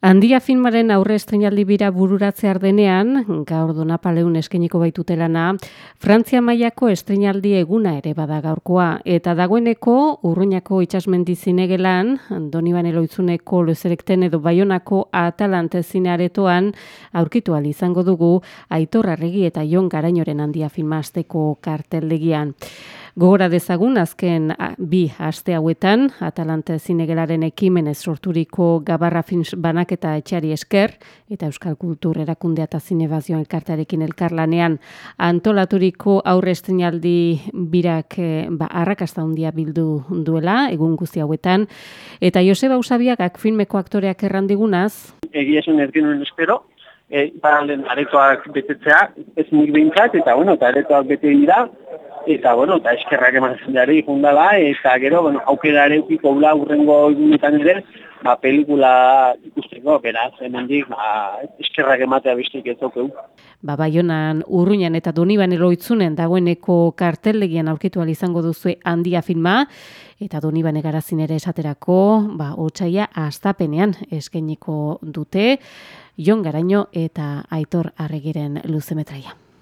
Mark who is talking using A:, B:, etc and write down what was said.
A: Handia filmaren aurre estrenaldi bira bururatzear denean, gaur donapaleun eskeniko baitutelana, Frantzia mailako estrenaldi eguna ere bada gaurkoa. Eta dagoeneko, urruñako itxasmendi zinegelan, Doniban eloitzuneko lezerekten edo baionako atalante zinearetoan, aurkitu izango dugu, aitorra regi eta jon garainoren handia filmasteko karteldegian. Gogora dezagun azken bi aste hauetan Atalante zinegelaren ekimenez sorturiko Gabarra Films banaketa etxari esker eta Euskal Kultur erakundea eta zinebazio elkartarekin elkarlanean antolaturiko aurre estrenaldi birak e, ba, arrakasta handia bildu duela egun guzti hauetan. Eta Joseba Usabiagak filmeko aktoreak errandigunaz
B: Egia esan ez espero E, aretoak betetzea, ez nik behintzat, eta bueno, eta aretoak bete dira, eta bueno, eta eskerrak eman zendeari jundala, eta gero, bueno, aukera ere ukiko ula urrengo egunetan ere, ba, pelikula ikusteko, beraz, hemen dik, ba, eskerrak ematea biztik ez okeu.
A: Ba, baionan urruinan eta doniban eroitzunen dagoeneko kartellegian aurkitu izango duzu handia filma, eta doniban egarazin ere esaterako, ba, otxaia astapenean eskeniko dute, Jon Garaino eta Aitor Arregiren luzemetraia.